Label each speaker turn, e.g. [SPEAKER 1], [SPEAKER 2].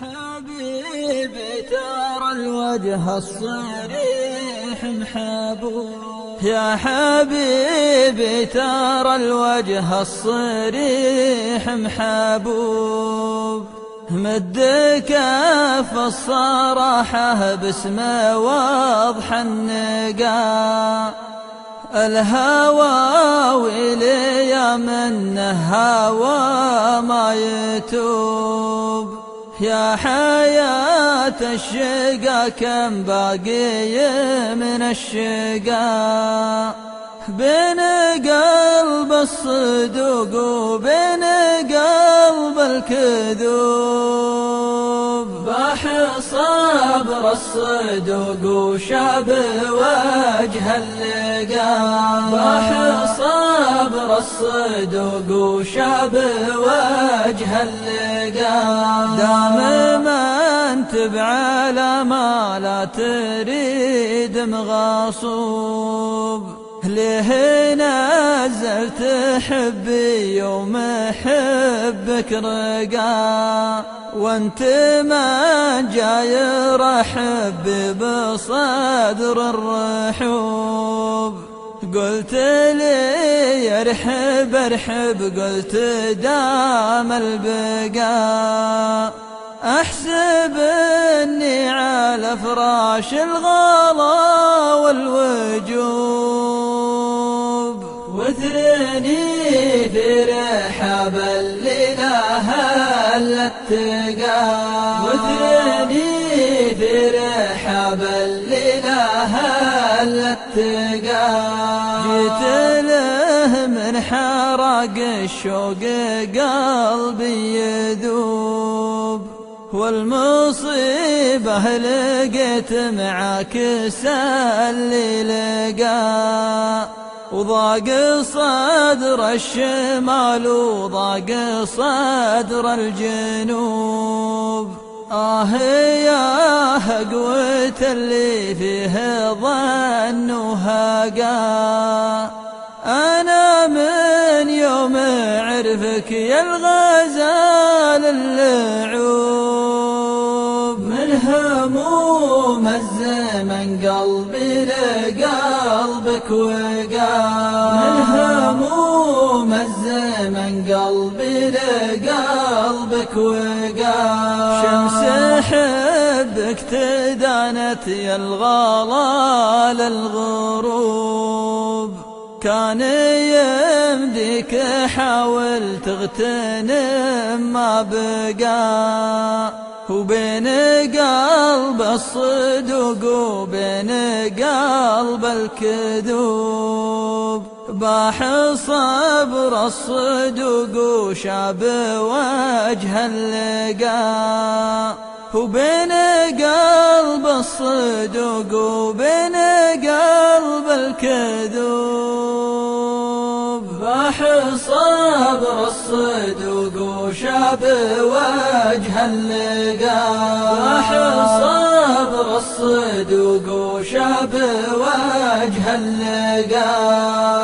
[SPEAKER 1] حبيبي ترى الوجه الصريح محبوب يا حبيبي ترى الوجه الصريح محبوب مد كف الصراحة باسمه واضح النقا. الهوى ويلي منه هوى ما يتوب. يا حياة الشقا كم باقي من الشقا؟ بين قلب الصدوق وبين قلب الكذوب. باح صبر الصدوق وشاب وجه اللقا باح صبر الصدوق وشاب وجه اللقا دام ما انتبع على ما لا تريد مغاصوب ليه نزلت حبي يوم حبك رقا. وانت ما جاي رحب بصدر الرحوب. قلت لي ارحب ارحب قلت دام البقاء. أحسب إني على فراش الغلا والوجوب. وثرني في رحاب الاله الاتقى وثرني في رحاب الاله الاتقى جيت له من حرق الشوق قلبي يذوب والمصيبة لقيت معاك اللي لقى وضاق صدر الشمال وضاق صدر الجنوب. آه يا قوة اللي فيه ظن وهقا أنا من يوم عرفك يا الغزال هموم الزمن قلبي لقلبك وقا من هموم الزمن قلبي لقلبك وقا شمس حبك تدانت يا الغلا للغروب كان يمديك حاول تغتنم ما بقى. وبين قلب الصدوق وبين قلب الكذوب. باح صبر الصدوق وشاب وجه اللقا وبين قلب الصدوق وبين قلب الكذوب. باح صبر وشاب وجه اللقا باح صبر الصدوق وشاب وجه اللقا